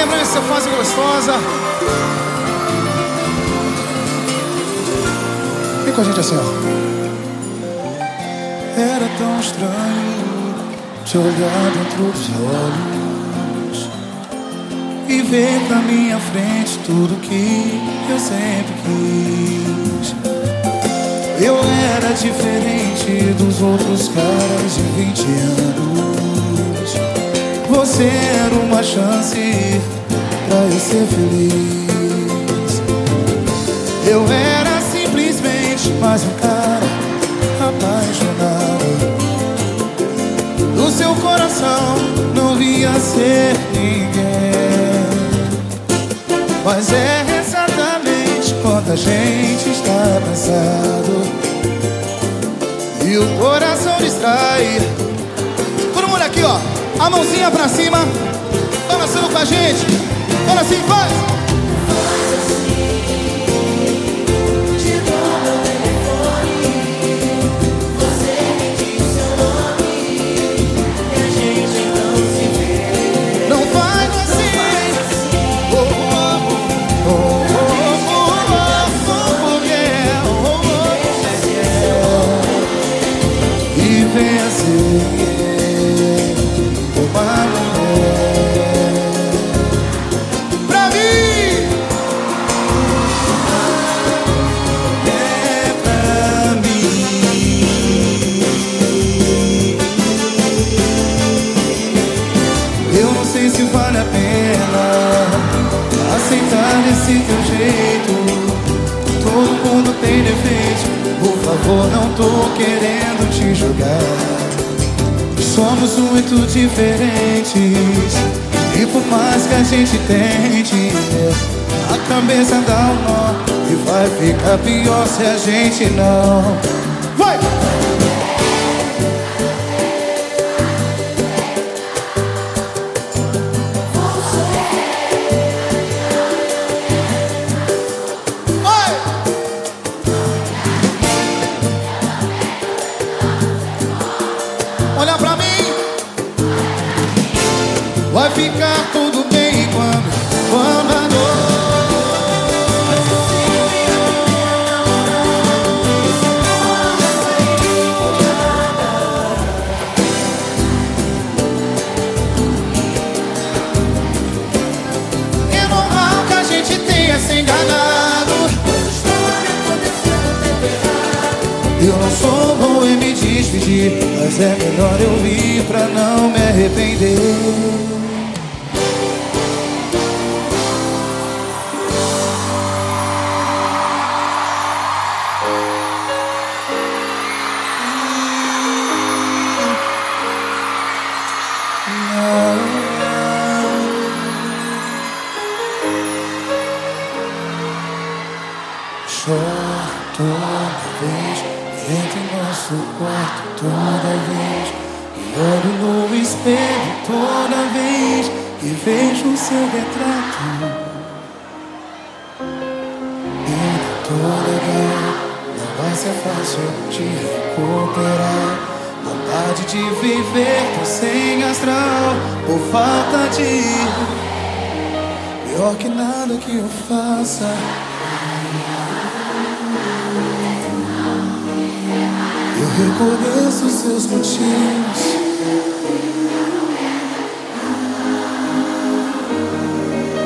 lembrando essa fase gostosa. Vem com a gente assim, ó. Era tão estranho te olhar dentro dos olhos e ver na minha frente tudo que eu sempre quis. Eu era diferente dos outros caras de 20 anos. Você era uma chance pra eu ser feliz. Eu era simplesmente mais um cara apaixonado. No seu coração não via ser ninguém. Mas é exatamente quando a gente está cansado e o coração distrai. Todo mundo aqui, ó, a mãozinha pra cima, balançando com a gente. Fala assim, faz! Favor, não tô querendo te julgar. Somos muito diferentes. E por mais que a gente tente, a cabeça dá um nó. E vai ficar pior se a gente não. Vai! Vai! Despedir, mas é melhor eu ir pra não me arrepender. Choro toda vez, entro em nosso quarto toda vez. E olho no espelho toda vez que vejo o seu retrato. Não tô legal, não vai ser fácil te recuperar. Vontade de viver, tô sem astral, por falta de. Pior que nada que eu faça. Reconheço seus motivos.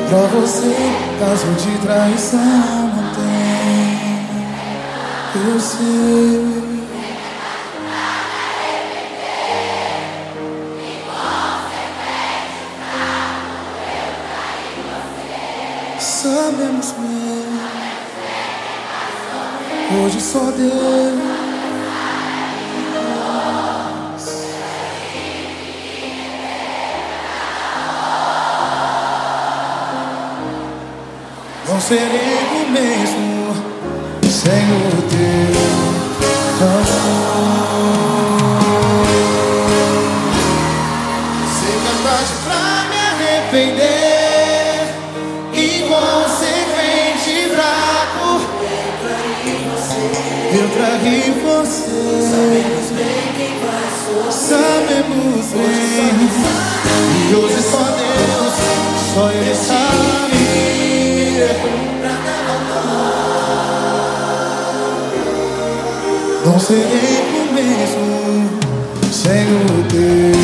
Pra você, caso de traição não tem. Eu sei. Sabemos bem. Hoje só Deus. Não serei o mesmo sem o teu amor. Ser capaz pra me arrepender, inconsequente, fraco. Eu traí você. Sabemos bem quem vai sofrer. Sabemos bem. E hoje só Deus Só ele sabe Não serei o mesmo Sem o